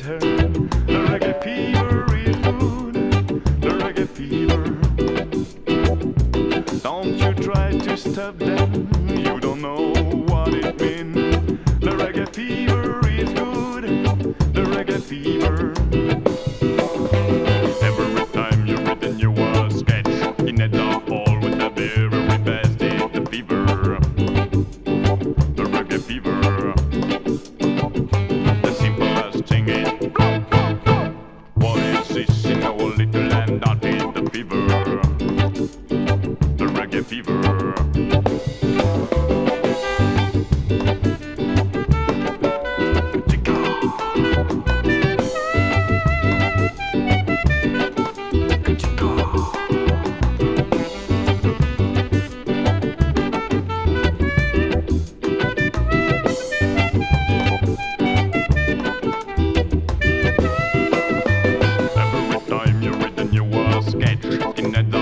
The reggae fever. The reggae fever. Don't you try to stop them. You don't know what it means. The reggae fever. sketch in the